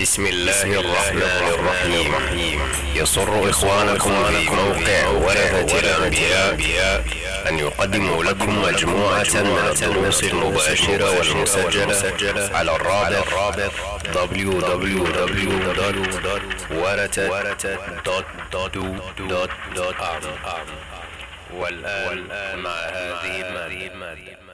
بسم الله الرحمن الرحيم. يسر إخوانكم في موقع ورثة الأنبياء أن يقدموا لكم مجموعة من الدروس المباشرة والمسجلة على الرابط www.ورثة.org والآن مع هذه المادة.